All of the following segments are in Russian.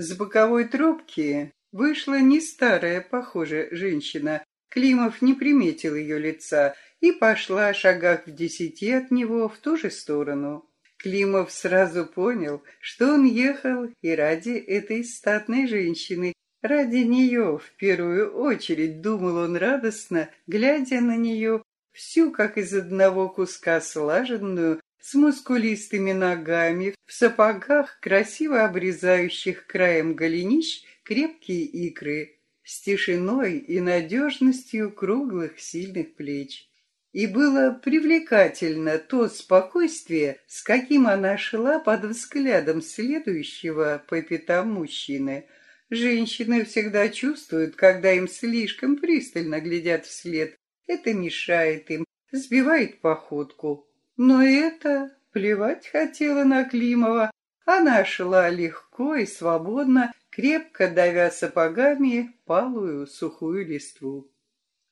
С боковой трубки вышла не старая, похожая женщина. Климов не приметил ее лица и пошла шагах в десяти от него в ту же сторону. Климов сразу понял, что он ехал и ради этой статной женщины, ради нее в первую очередь, думал он радостно, глядя на нее, всю как из одного куска слаженную, с мускулистыми ногами, в сапогах, красиво обрезающих краем голенищ крепкие икры, с тишиной и надежностью круглых сильных плеч. И было привлекательно то спокойствие, с каким она шла под взглядом следующего по пятам мужчины. Женщины всегда чувствуют, когда им слишком пристально глядят вслед. Это мешает им, сбивает походку. Но это плевать хотела на Климова. Она шла легко и свободно, крепко давя сапогами палую сухую листву.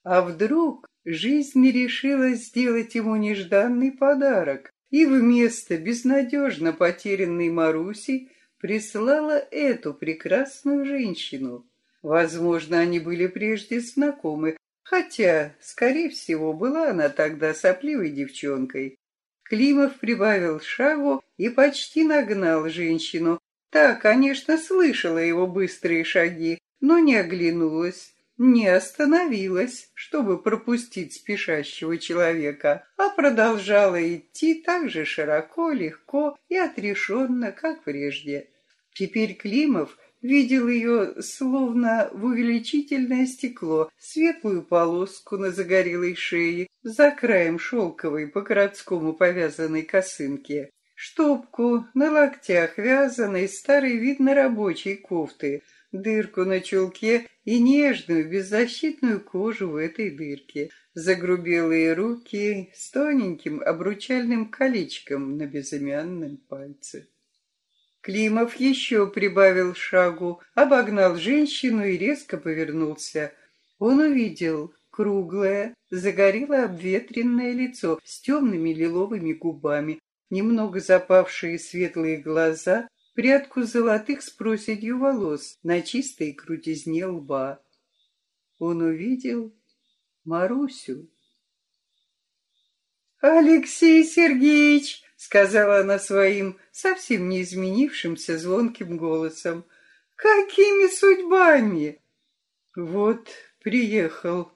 А вдруг жизнь решила сделать ему нежданный подарок и вместо безнадежно потерянной Маруси прислала эту прекрасную женщину. Возможно, они были прежде знакомы, хотя, скорее всего, была она тогда сопливой девчонкой. Климов прибавил шагу и почти нагнал женщину. Та, конечно, слышала его быстрые шаги, но не оглянулась, не остановилась, чтобы пропустить спешащего человека, а продолжала идти так же широко, легко и отрешенно, как прежде. Теперь Климов видел ее словно в увеличительное стекло, светлую полоску на загорелой шее, за краем шелковой по-городскому повязанной косынки, штопку на локтях вязаной старой видно рабочей кофты, дырку на чулке и нежную беззащитную кожу в этой дырке, загрубелые руки с тоненьким обручальным колечком на безымянном пальце. Климов еще прибавил шагу, обогнал женщину и резко повернулся. Он увидел круглое, загорело обветренное лицо с темными лиловыми губами, немного запавшие светлые глаза, прядку золотых с проседью волос на чистой крутизне лба. Он увидел Марусю. «Алексей Сергеевич!» — сказала она своим, совсем не изменившимся звонким голосом. «Какими судьбами?» «Вот, приехал».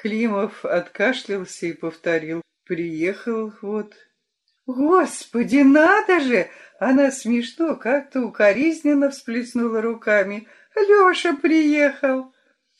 Климов откашлялся и повторил. «Приехал, вот». «Господи, надо же!» Она смешно, как-то укоризненно всплеснула руками. «Леша приехал!»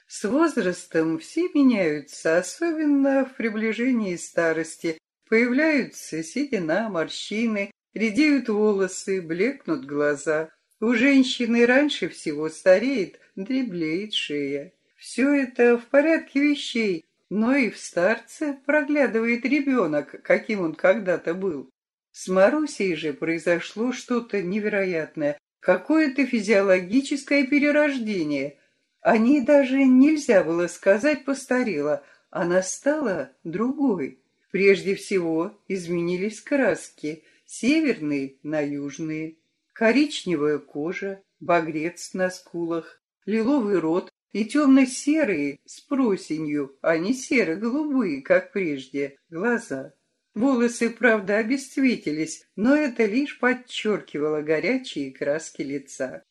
С возрастом все меняются, особенно в приближении старости. Появляются седина, морщины, редеют волосы, блекнут глаза. У женщины раньше всего стареет, дреблеет шея. Все это в порядке вещей, но и в старце проглядывает ребенок, каким он когда-то был. С Марусей же произошло что-то невероятное, какое-то физиологическое перерождение. О ней даже нельзя было сказать постарела, она стала другой. Прежде всего изменились краски, северные на южные, коричневая кожа, багрец на скулах, лиловый рот и темно-серые с просенью, а не серо-голубые, как прежде, глаза. Волосы, правда, обесцветились, но это лишь подчеркивало горячие краски лица.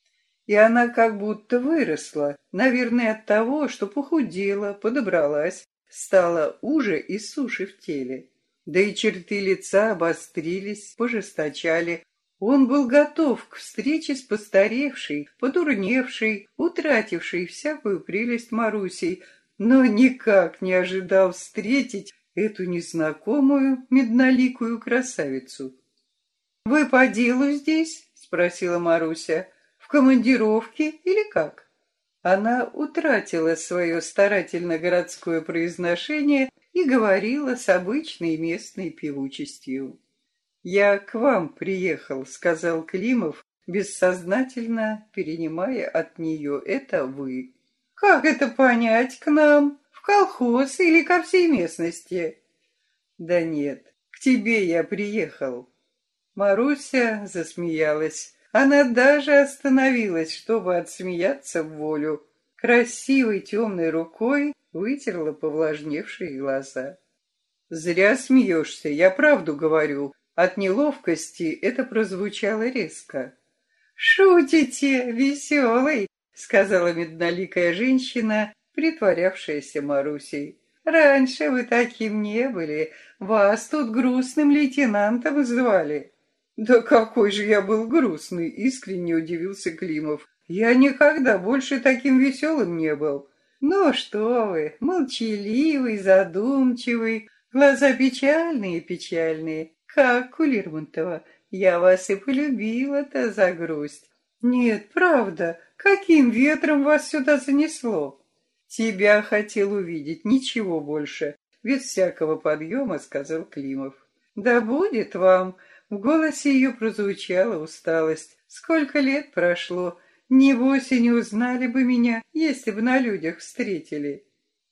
И она как будто выросла, наверное, от того, что похудела, подобралась, стала уже и суше в теле. Да и черты лица обострились, пожесточали. Он был готов к встрече с постаревшей, подурневшей, утратившей всякую прелесть Марусей, но никак не ожидал встретить эту незнакомую медноликую красавицу. «Вы по делу здесь?» — спросила Маруся. «В командировке или как?» Она утратила свое старательно городское произношение и говорила с обычной местной певучестью. «Я к вам приехал», — сказал Климов, бессознательно перенимая от нее это «вы». «Как это понять к нам? В колхоз или ко всей местности?» «Да нет, к тебе я приехал». Маруся засмеялась. Она даже остановилась, чтобы отсмеяться в волю. Красивой темной рукой вытерла повлажневшие глаза. «Зря смеешься, я правду говорю. От неловкости это прозвучало резко». «Шутите, веселый», — сказала медноликая женщина, притворявшаяся Марусей. «Раньше вы таким не были. Вас тут грустным лейтенантом звали». «Да какой же я был грустный!» — искренне удивился Климов. «Я никогда больше таким веселым не был». «Ну что вы, молчаливый, задумчивый, глаза печальные-печальные, как у Лермонтова. Я вас и полюбила-то за грусть». «Нет, правда, каким ветром вас сюда занесло?» «Тебя хотел увидеть, ничего больше», — без всякого подъема сказал Климов. «Да будет вам!» В голосе ее прозвучала усталость. Сколько лет прошло, небось и не узнали бы меня, если бы на людях встретили.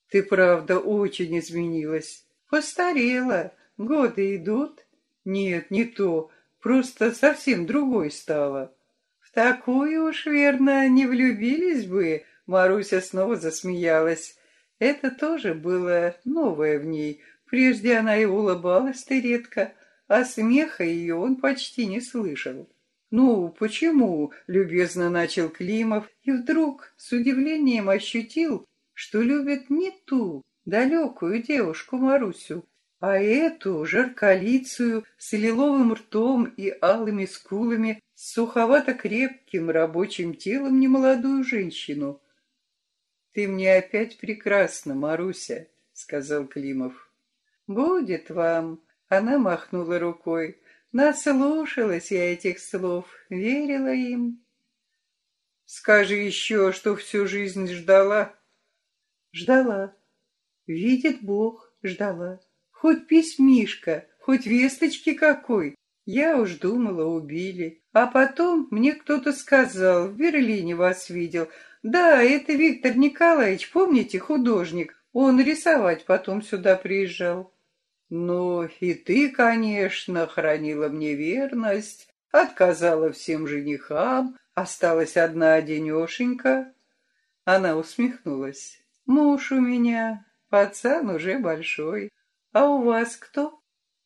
Ты, правда, очень изменилась. Постарела, годы идут. Нет, не то, просто совсем другой стала. В такую уж, верно, не влюбились бы, Маруся снова засмеялась. Это тоже было новое в ней. Прежде она и улыбалась-то редко, а смеха ее он почти не слышал. «Ну, почему?» — любезно начал Климов, и вдруг с удивлением ощутил, что любит не ту далекую девушку Марусю, а эту жарколицую с лиловым ртом и алыми скулами, с суховато-крепким рабочим телом немолодую женщину. «Ты мне опять прекрасна, Маруся», — сказал Климов. «Будет вам», она махнула рукой. Наслушалась я этих слов, верила им. Скажи еще, что всю жизнь ждала. Ждала. Видит Бог, ждала. Хоть письмишка, хоть весточки какой. Я уж думала, убили. А потом мне кто-то сказал, в Берлине вас видел. Да, это Виктор Николаевич, помните, художник. Он рисовать потом сюда приезжал. Ну, и ты, конечно, хранила мне верность, отказала всем женихам, осталась одна денешенька. Она усмехнулась. Муж у меня, пацан уже большой. А у вас кто?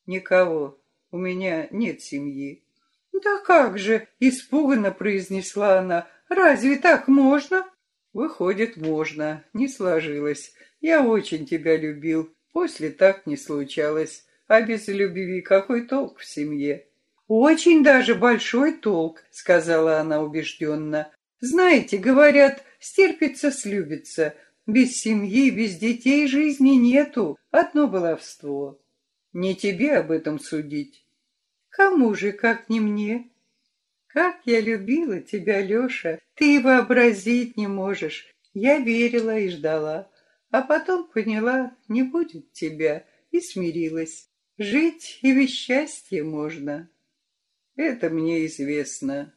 Никого. У меня нет семьи. Да как же, испуганно произнесла она. Разве так можно? Выходит, можно. Не сложилось. Я очень тебя любил. После так не случалось, а без любви какой толк в семье? Очень даже большой толк, сказала она убежденно. Знаете, говорят, стерпится, слюбится. Без семьи, без детей жизни нету. Одно баловство. Не тебе об этом судить. Кому же, как не мне? Как я любила тебя, Леша, ты и вообразить не можешь. Я верила и ждала. А потом поняла, не будет тебя, и смирилась. Жить и без счастья можно. Это мне известно.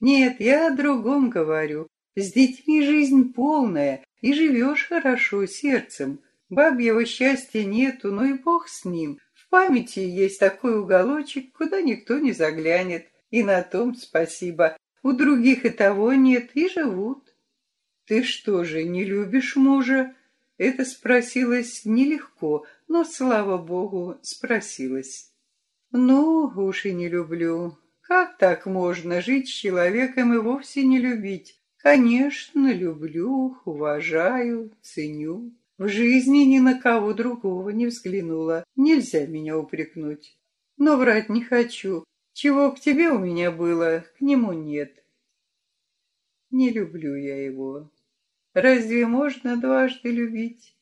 Нет, я о другом говорю. С детьми жизнь полная, и живешь хорошо сердцем. Бабьего счастья нету, но и бог с ним. В памяти есть такой уголочек, куда никто не заглянет. И на том спасибо. У других и того нет, и живут. Ты что же, не любишь мужа? Это спросилось нелегко, но, слава богу, спросилось. Ну, уж и не люблю. Как так можно жить с человеком и вовсе не любить? Конечно, люблю, уважаю, ценю. В жизни ни на кого другого не взглянула. Нельзя меня упрекнуть. Но врать не хочу. Чего к тебе у меня было, к нему нет. Не люблю я его. Разве можно дважды любить?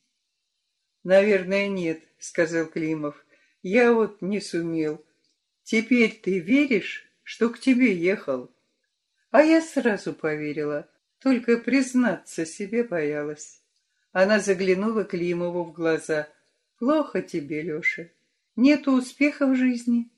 Наверное, нет, сказал Климов. Я вот не сумел. Теперь ты веришь, что к тебе ехал? А я сразу поверила, только признаться себе боялась. Она заглянула Климову в глаза. Плохо тебе, Леша. Нету успеха в жизни.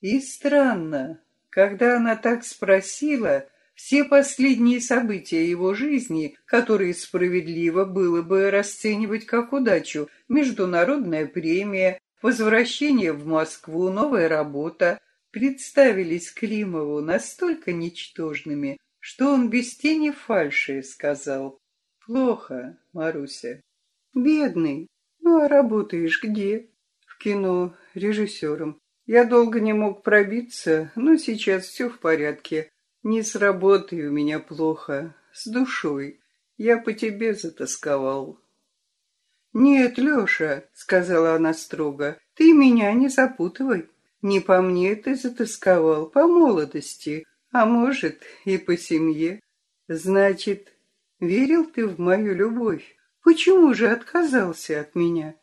И странно, когда она так спросила, все последние события его жизни, которые справедливо было бы расценивать как удачу, международная премия, возвращение в Москву, новая работа, представились Климову настолько ничтожными, что он без тени фальши сказал. «Плохо, Маруся. Бедный. Ну, а работаешь где?» «В кино, режиссером. Я долго не мог пробиться, но сейчас все в порядке. Не с работой у меня плохо, с душой. Я по тебе затасковал». «Нет, Леша», — сказала она строго, — «ты меня не запутывай. Не по мне ты затасковал, по молодости, а может, и по семье. Значит, верил ты в мою любовь? Почему же отказался от меня?»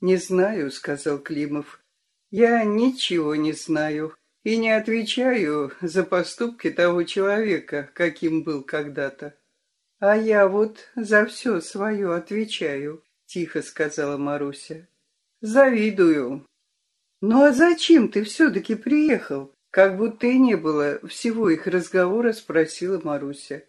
«Не знаю», — сказал Климов. «Я ничего не знаю и не отвечаю за поступки того человека, каким был когда-то. А я вот за все свое отвечаю тихо сказала Маруся. Завидую. Ну а зачем ты все-таки приехал? Как будто и не было всего их разговора, спросила Маруся.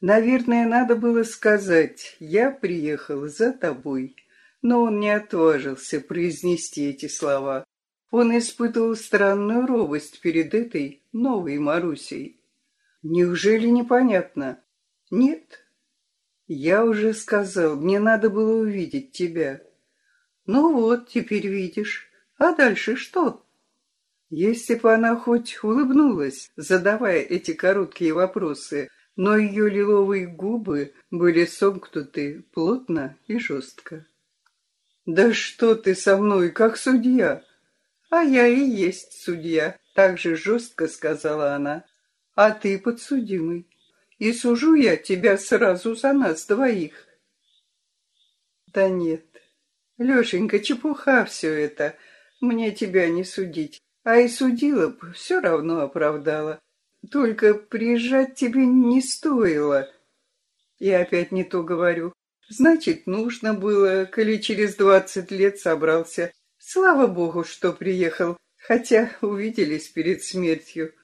Наверное, надо было сказать, я приехал за тобой. Но он не отважился произнести эти слова. Он испытывал странную робость перед этой новой Марусей. Неужели непонятно? Нет, я уже сказал, мне надо было увидеть тебя. Ну вот, теперь видишь. А дальше что? Если бы она хоть улыбнулась, задавая эти короткие вопросы, но ее лиловые губы были сомкнуты плотно и жестко. «Да что ты со мной, как судья?» «А я и есть судья», — так же жестко сказала она. «А ты подсудимый и сужу я тебя сразу за нас двоих. Да нет, Лешенька, чепуха все это, мне тебя не судить, а и судила б, все равно оправдала. Только приезжать тебе не стоило. И опять не то говорю. Значит, нужно было, коли через двадцать лет собрался. Слава богу, что приехал, хотя увиделись перед смертью.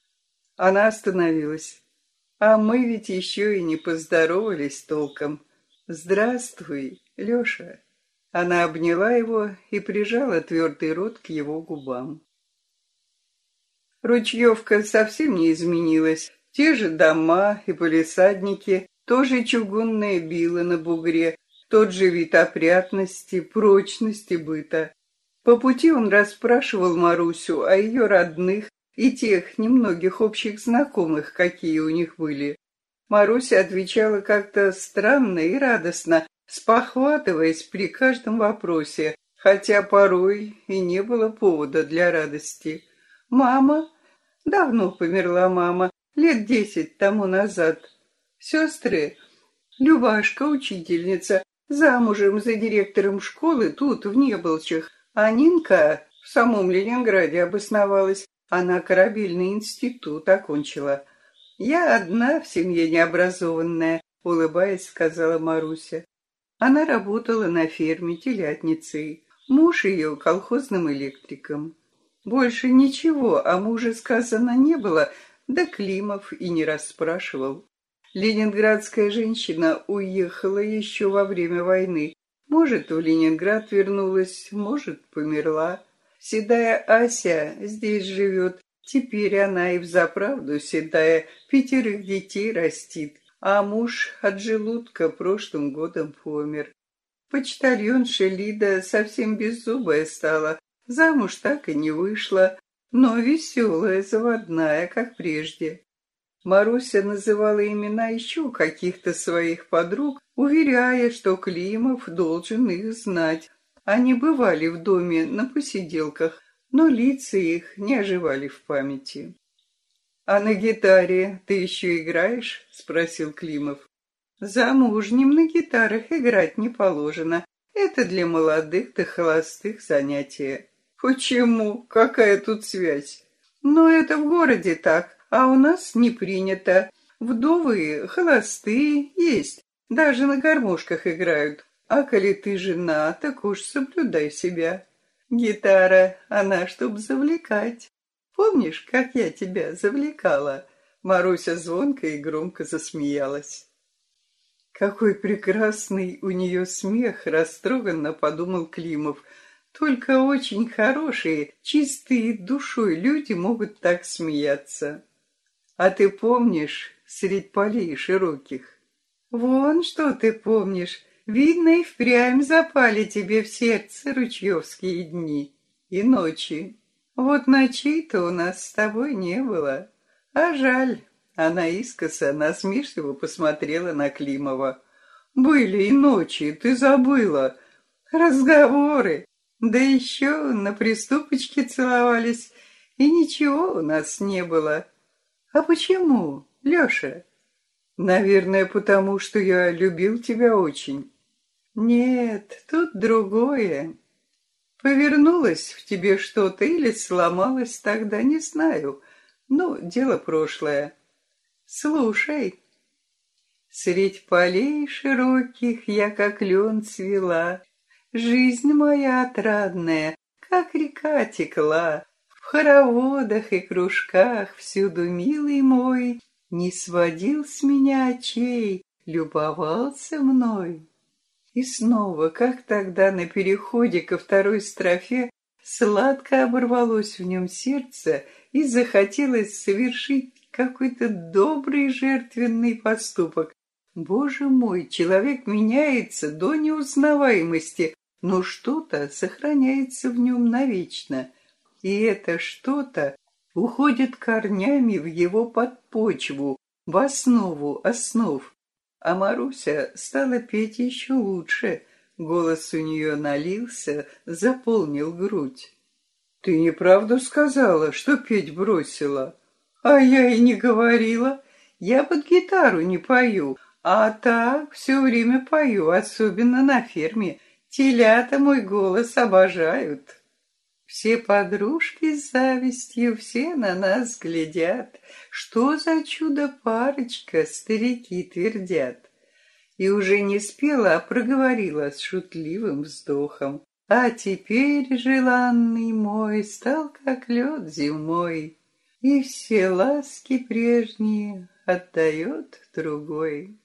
Она остановилась. А мы ведь еще и не поздоровались толком. Здравствуй, Леша. Она обняла его и прижала твердый рот к его губам. Ручьевка совсем не изменилась. Те же дома и полисадники, тоже чугунные билы на бугре, тот же вид опрятности, прочности быта. По пути он расспрашивал Марусю о ее родных и тех немногих общих знакомых, какие у них были. Маруся отвечала как-то странно и радостно, спохватываясь при каждом вопросе, хотя порой и не было повода для радости. «Мама?» Давно померла мама, лет десять тому назад. Сестры? Любашка, учительница, замужем за директором школы тут, в Неболчах, а Нинка в самом Ленинграде обосновалась, она корабельный институт окончила. Я одна в семье необразованная, улыбаясь, сказала Маруся. Она работала на ферме телятницей. Муж ее колхозным электриком. Больше ничего о муже сказано не было, да Климов и не расспрашивал. Ленинградская женщина уехала еще во время войны. Может, в Ленинград вернулась, может, померла. Седая Ася здесь живет. Теперь она и взаправду седая, пятерых детей растит, а муж от желудка прошлым годом помер. Почтальонша Лида совсем беззубая стала, замуж так и не вышла, но веселая, заводная, как прежде. Маруся называла имена еще каких-то своих подруг, уверяя, что Климов должен их знать, они бывали в доме на посиделках, но лица их не оживали в памяти. «А на гитаре ты еще играешь?» — спросил Климов. «Замужним на гитарах играть не положено. Это для молодых да холостых занятия». «Почему? Какая тут связь?» «Ну, это в городе так, а у нас не принято. Вдовы, холостые есть, даже на гармошках играют. А коли ты жена, так уж соблюдай себя. Гитара, она чтоб завлекать. Помнишь, как я тебя завлекала?» Маруся звонко и громко засмеялась. Какой прекрасный у нее смех, растроганно подумал Климов. Только очень хорошие, чистые душой люди могут так смеяться. А ты помнишь средь полей широких? Вон что ты помнишь. Видно, и впрямь запали тебе в сердце ручьевские дни и ночи. Вот ночей-то у нас с тобой не было. А жаль. Она искоса насмешливо посмотрела на Климова. Были и ночи, ты забыла. Разговоры. Да еще на приступочке целовались, и ничего у нас не было. А почему, Леша? Наверное, потому что я любил тебя очень. Нет, тут другое. Повернулось в тебе что-то или сломалось тогда, не знаю. Ну, дело прошлое. Слушай. Средь полей широких я как лен цвела, Жизнь моя отрадная, как река текла, В хороводах и кружках всюду милый мой Не сводил с меня очей, любовался мной. И снова, как тогда на переходе ко второй строфе, Сладко оборвалось в нем сердце и захотелось совершить какой-то добрый жертвенный поступок. Боже мой, человек меняется до неузнаваемости, но что-то сохраняется в нем навечно, и это что-то уходит корнями в его подпочву, в основу основ. А Маруся стала петь еще лучше, голос у нее налился, заполнил грудь. «Ты неправду сказала, что петь бросила?» «А я и не говорила. Я под гитару не пою, а так все время пою, особенно на ферме. Телята мой голос обожают. Все подружки с завистью, все на нас глядят. Что за чудо-парочка, старики твердят. И уже не спела, а проговорила с шутливым вздохом. А теперь, желанный мой, стал как лед зимой, И все ласки прежние отдает другой.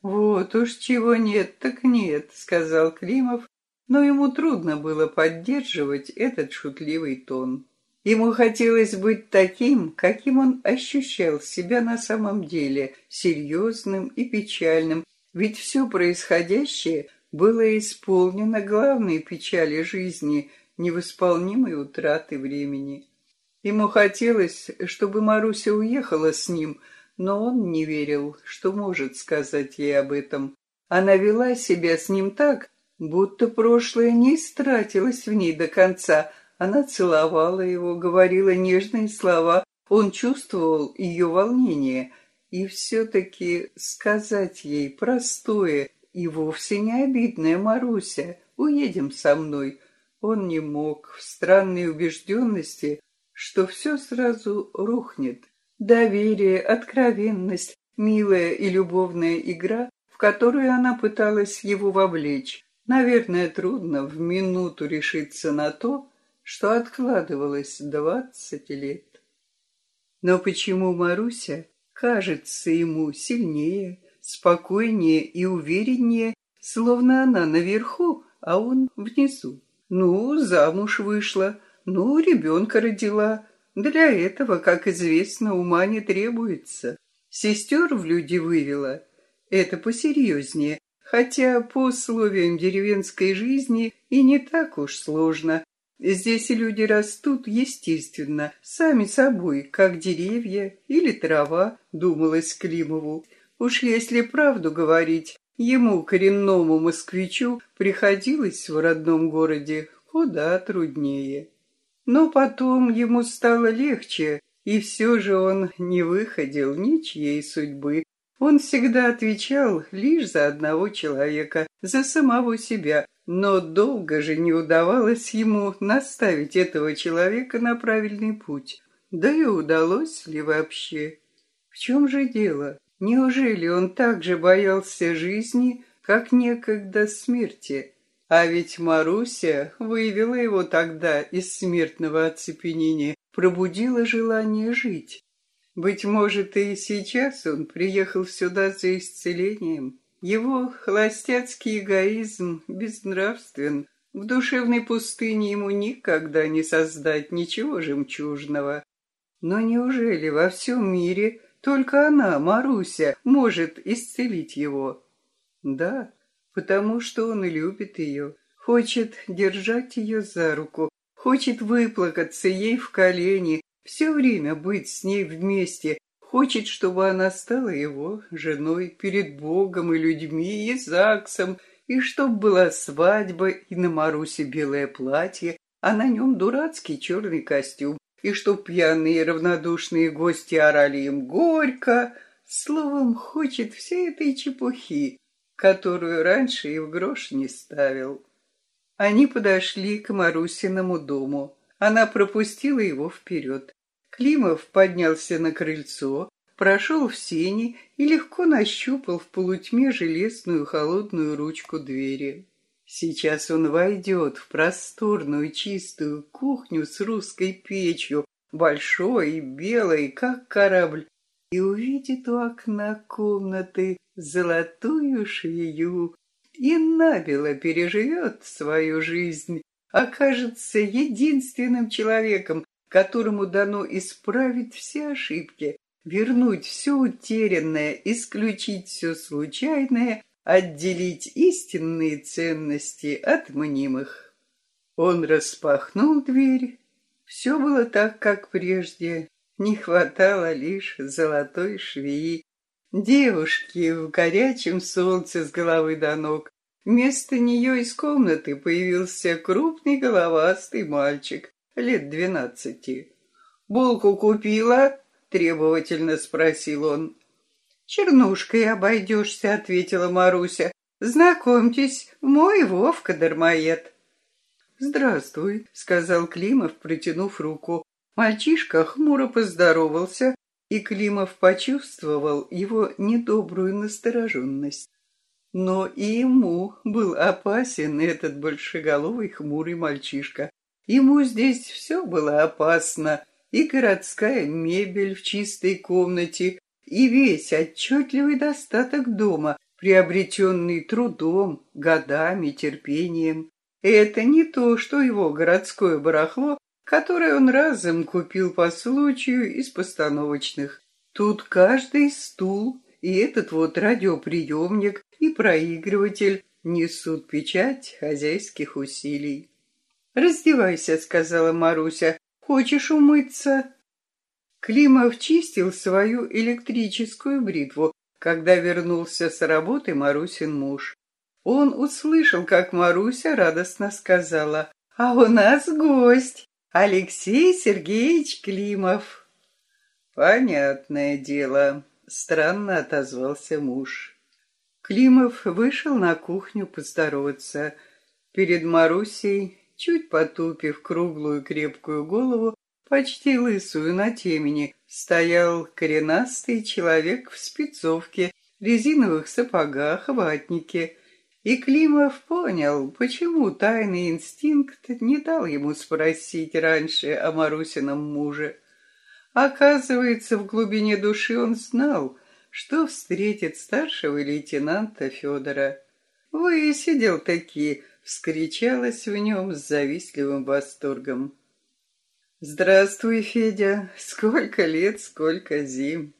«Вот уж чего нет, так нет», — сказал Климов, но ему трудно было поддерживать этот шутливый тон. Ему хотелось быть таким, каким он ощущал себя на самом деле, серьезным и печальным, ведь все происходящее было исполнено главной печали жизни, невосполнимой утраты времени. Ему хотелось, чтобы Маруся уехала с ним, но он не верил, что может сказать ей об этом. Она вела себя с ним так, будто прошлое не истратилось в ней до конца. Она целовала его, говорила нежные слова, он чувствовал ее волнение. И все-таки сказать ей простое и вовсе не обидное «Маруся, уедем со мной», он не мог в странной убежденности, что все сразу рухнет. Доверие, откровенность, милая и любовная игра, в которую она пыталась его вовлечь. Наверное, трудно в минуту решиться на то, что откладывалось двадцать лет. Но почему Маруся кажется ему сильнее, спокойнее и увереннее, словно она наверху, а он внизу? Ну, замуж вышла, ну, ребенка родила, для этого, как известно, ума не требуется. Сестер в люди вывела. Это посерьезнее, хотя по условиям деревенской жизни и не так уж сложно. Здесь люди растут естественно, сами собой, как деревья или трава, думалось Климову. Уж если правду говорить, ему, коренному москвичу, приходилось в родном городе куда труднее. Но потом ему стало легче, и все же он не выходил ничьей судьбы. Он всегда отвечал лишь за одного человека, за самого себя, но долго же не удавалось ему наставить этого человека на правильный путь. Да и удалось ли вообще? В чем же дело? Неужели он так же боялся жизни, как некогда смерти? А ведь Маруся вывела его тогда из смертного оцепенения, пробудила желание жить. Быть может, и сейчас он приехал сюда за исцелением. Его холостяцкий эгоизм безнравствен, В душевной пустыне ему никогда не создать ничего жемчужного. Но неужели во всем мире только она, Маруся, может исцелить его? Да, потому что он любит ее, хочет держать ее за руку, хочет выплакаться ей в колени, все время быть с ней вместе, хочет, чтобы она стала его женой перед Богом и людьми, и ЗАГСом, и чтоб была свадьба, и на Марусе белое платье, а на нем дурацкий черный костюм, и чтоб пьяные равнодушные гости орали им горько, словом, хочет всей этой чепухи, которую раньше и в грош не ставил. Они подошли к Марусиному дому. Она пропустила его вперед. Климов поднялся на крыльцо, прошел в сени и легко нащупал в полутьме железную холодную ручку двери. Сейчас он войдет в просторную чистую кухню с русской печью, большой и белой, как корабль, и увидит у окна комнаты золотую швею и набело переживет свою жизнь, окажется единственным человеком, которому дано исправить все ошибки, вернуть все утерянное, исключить все случайное отделить истинные ценности от мнимых. Он распахнул дверь. Все было так, как прежде. Не хватало лишь золотой швеи. Девушки в горячем солнце с головы до ног. Вместо нее из комнаты появился крупный головастый мальчик, лет двенадцати. «Булку купила?» — требовательно спросил он. «Чернушкой обойдешься», — ответила Маруся. «Знакомьтесь, мой Вовка-дармоед». «Здравствуй», — сказал Климов, протянув руку. Мальчишка хмуро поздоровался, и Климов почувствовал его недобрую настороженность. Но и ему был опасен этот большеголовый хмурый мальчишка. Ему здесь все было опасно, и городская мебель в чистой комнате, и весь отчетливый достаток дома, приобретенный трудом, годами, терпением. Это не то, что его городское барахло, которое он разом купил по случаю из постановочных. Тут каждый стул и этот вот радиоприемник и проигрыватель несут печать хозяйских усилий. «Раздевайся», — сказала Маруся. «Хочешь умыться?» Климов чистил свою электрическую бритву, когда вернулся с работы Марусин муж. Он услышал, как Маруся радостно сказала, «А у нас гость, Алексей Сергеевич Климов». «Понятное дело», — странно отозвался муж. Климов вышел на кухню поздороваться. Перед Марусей, чуть потупив круглую крепкую голову, почти лысую на темени, стоял коренастый человек в спецовке, резиновых сапогах, ватнике. И Климов понял, почему тайный инстинкт не дал ему спросить раньше о Марусином муже. Оказывается, в глубине души он знал, что встретит старшего лейтенанта Федора. «Высидел таки!» — вскричалась в нем с завистливым восторгом. Здравствуй, Федя. Сколько лет, сколько зим.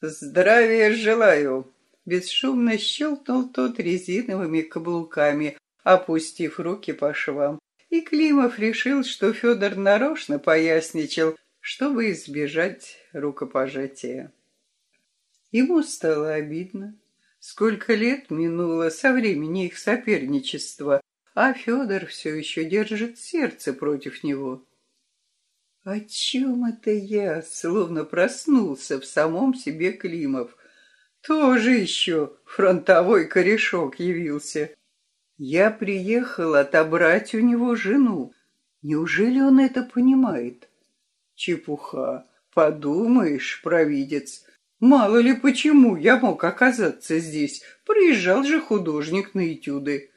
Здравия желаю. Бесшумно щелкнул тот резиновыми каблуками, опустив руки по швам. И Климов решил, что Федор нарочно поясничал, чтобы избежать рукопожатия. Ему стало обидно. Сколько лет минуло со времени их соперничества, а Федор все еще держит сердце против него. О чем это я? Словно проснулся в самом себе Климов. Тоже еще фронтовой корешок явился. Я приехал отобрать у него жену. Неужели он это понимает? Чепуха. Подумаешь, провидец. Мало ли почему я мог оказаться здесь. Приезжал же художник на этюды.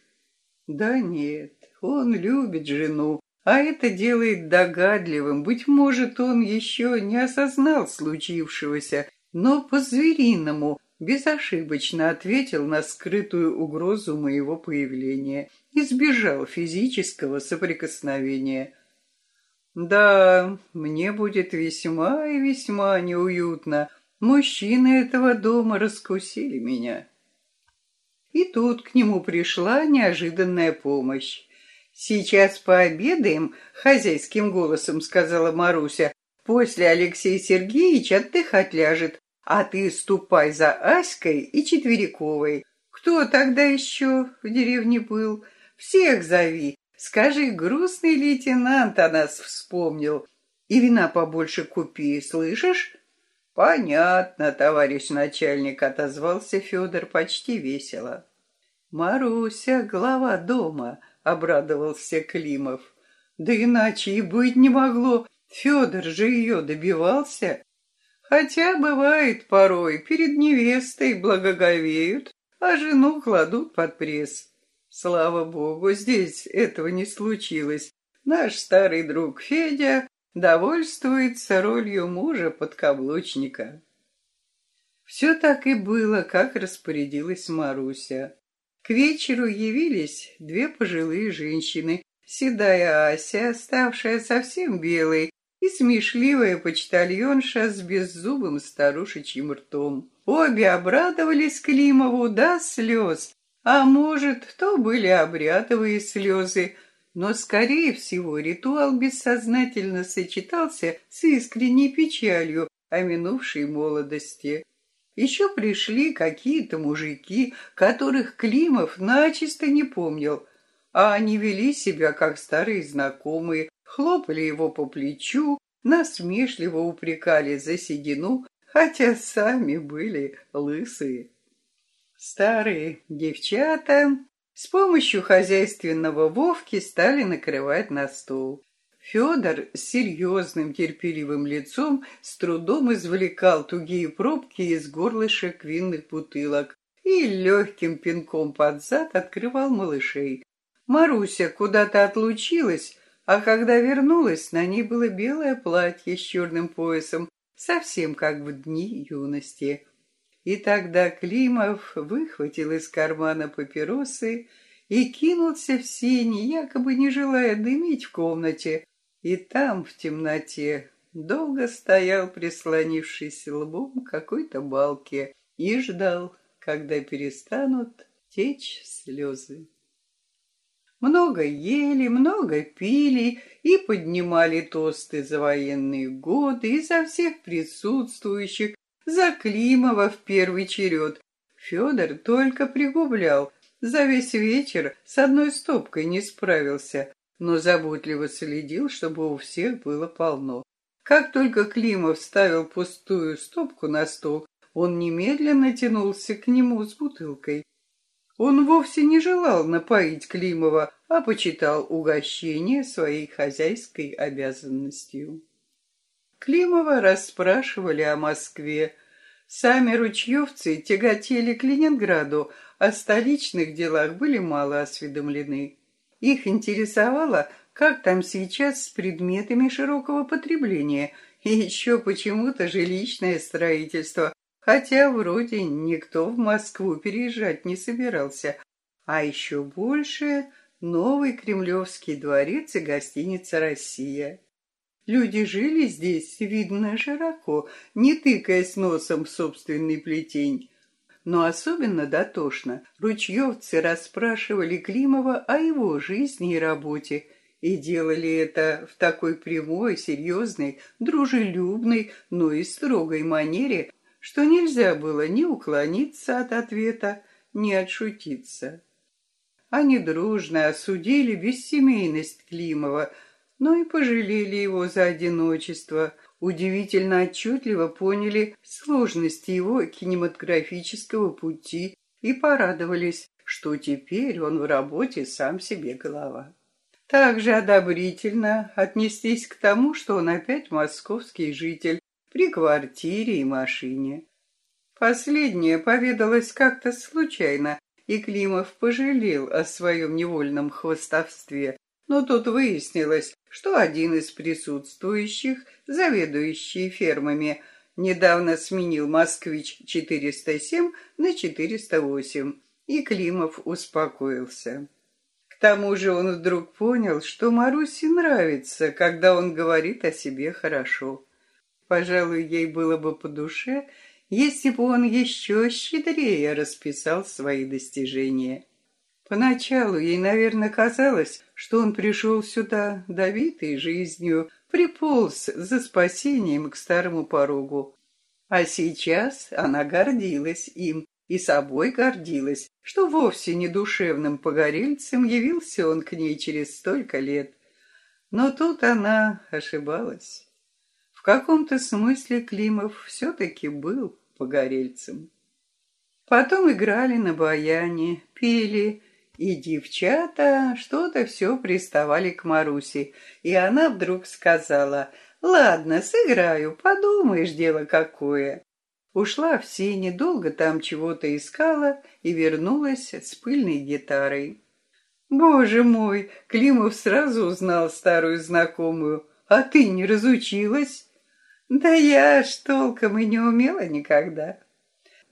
Да нет, он любит жену, а это делает догадливым. Быть может, он еще не осознал случившегося, но по-звериному безошибочно ответил на скрытую угрозу моего появления, избежал физического соприкосновения. Да, мне будет весьма и весьма неуютно. Мужчины этого дома раскусили меня. И тут к нему пришла неожиданная помощь. «Сейчас пообедаем», — хозяйским голосом сказала Маруся. «После Алексей Сергеевич отдыхать ляжет, а ты ступай за Аськой и Четвериковой. Кто тогда еще в деревне был? Всех зови. Скажи, грустный лейтенант о нас вспомнил. И вина побольше купи, слышишь?» «Понятно, товарищ начальник», — отозвался Федор почти весело. «Маруся, глава дома», — обрадовался Климов. «Да иначе и быть не могло. Федор же ее добивался. Хотя бывает порой, перед невестой благоговеют, а жену кладут под пресс. Слава богу, здесь этого не случилось. Наш старый друг Федя довольствуется ролью мужа-подкаблучника. Все так и было, как распорядилась Маруся. К вечеру явились две пожилые женщины, седая Ася, ставшая совсем белой, и смешливая почтальонша с беззубым старушечьим ртом. Обе обрадовались Климову до слез, а может, то были обрядовые слезы, но, скорее всего, ритуал бессознательно сочетался с искренней печалью о минувшей молодости. Еще пришли какие-то мужики, которых Климов начисто не помнил, а они вели себя как старые знакомые, хлопали его по плечу, насмешливо упрекали за седину, хотя сами были лысые. Старые девчата с помощью хозяйственного Вовки стали накрывать на стол. Федор с серьезным терпеливым лицом с трудом извлекал тугие пробки из горлышек винных бутылок и легким пинком под зад открывал малышей. Маруся куда-то отлучилась, а когда вернулась, на ней было белое платье с черным поясом, совсем как в дни юности. И тогда Климов выхватил из кармана папиросы и кинулся в сени, якобы не желая дымить в комнате. И там, в темноте, долго стоял, прислонившись лбом к какой-то балке, и ждал, когда перестанут течь слезы. Много ели, много пили и поднимали тосты за военные годы и за всех присутствующих, за Климова в первый черед. Федор только пригублял, за весь вечер с одной стопкой не справился, но заботливо следил, чтобы у всех было полно. Как только Климов ставил пустую стопку на стол, он немедленно тянулся к нему с бутылкой. Он вовсе не желал напоить Климова, а почитал угощение своей хозяйской обязанностью. Климова расспрашивали о Москве. Сами ручьевцы тяготели к Ленинграду, о столичных делах были мало осведомлены. Их интересовало, как там сейчас с предметами широкого потребления и еще почему-то жилищное строительство, хотя вроде никто в Москву переезжать не собирался. А еще больше новый Кремлевский дворец и гостиница «Россия». Люди жили здесь, видно, широко, не тыкаясь носом в собственный плетень. Но особенно дотошно ручьевцы расспрашивали Климова о его жизни и работе, и делали это в такой прямой, серьезной, дружелюбной, но и строгой манере, что нельзя было ни уклониться от ответа, ни отшутиться. Они дружно осудили бессемейность Климова, но и пожалели его за одиночество, удивительно отчетливо поняли сложности его кинематографического пути и порадовались, что теперь он в работе сам себе голова. Также одобрительно отнеслись к тому, что он опять московский житель, при квартире и машине. Последнее поведалось как-то случайно, и Климов пожалел о своем невольном хвостовстве, но тут выяснилось, что один из присутствующих, заведующий фермами, Недавно сменил «Москвич-407» на «408», и Климов успокоился. К тому же он вдруг понял, что Марусе нравится, когда он говорит о себе хорошо. Пожалуй, ей было бы по душе, если бы он еще щедрее расписал свои достижения. Поначалу ей, наверное, казалось, что он пришел сюда, давитый жизнью, приполз за спасением к старому порогу. А сейчас она гордилась им и собой гордилась, что вовсе не душевным погорельцем явился он к ней через столько лет. Но тут она ошибалась. В каком-то смысле Климов все-таки был погорельцем. Потом играли на баяне, пели, и девчата что-то все приставали к Марусе, и она вдруг сказала, «Ладно, сыграю, подумаешь, дело какое». Ушла в сене, долго там чего-то искала и вернулась с пыльной гитарой. «Боже мой!» — Климов сразу узнал старую знакомую. «А ты не разучилась?» «Да я ж толком и не умела никогда».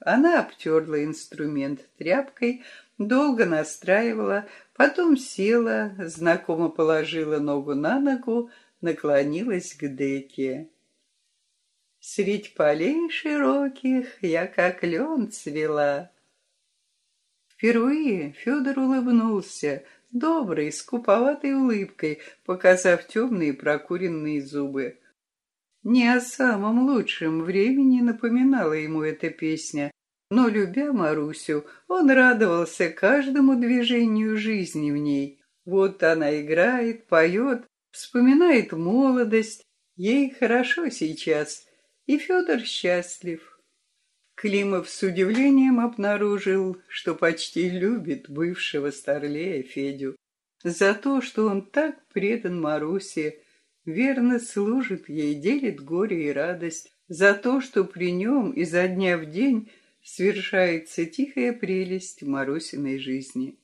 Она обтерла инструмент тряпкой, долго настраивала, потом села, знакомо положила ногу на ногу, наклонилась к деке. Средь полей широких я как лен цвела. Впервые Федор улыбнулся, доброй, скуповатой улыбкой, показав темные прокуренные зубы. Не о самом лучшем времени напоминала ему эта песня, но, любя Марусю, он радовался каждому движению жизни в ней. Вот она играет, поет, вспоминает молодость. Ей хорошо сейчас, и Федор счастлив. Климов с удивлением обнаружил, что почти любит бывшего старлея Федю. За то, что он так предан Марусе, верно служит ей, делит горе и радость, за то, что при нем изо дня в день свершается тихая прелесть Марусиной жизни.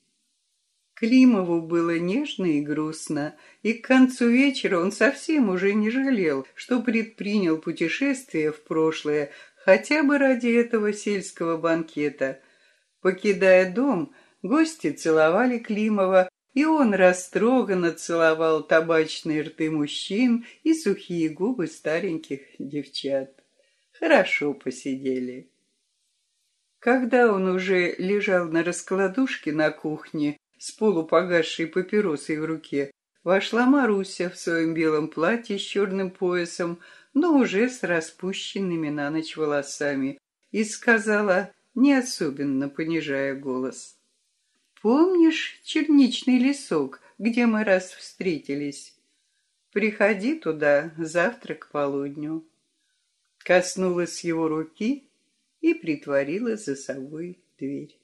Климову было нежно и грустно, и к концу вечера он совсем уже не жалел, что предпринял путешествие в прошлое хотя бы ради этого сельского банкета. Покидая дом, гости целовали Климова, и он растроганно целовал табачные рты мужчин и сухие губы стареньких девчат. Хорошо посидели. Когда он уже лежал на раскладушке на кухне с полупогасшей папиросой в руке, вошла Маруся в своем белом платье с черным поясом, но уже с распущенными на ночь волосами, и сказала, не особенно понижая голос. «Помнишь черничный лесок, где мы раз встретились? Приходи туда завтра к полудню». Коснулась его руки и притворила за собой дверь.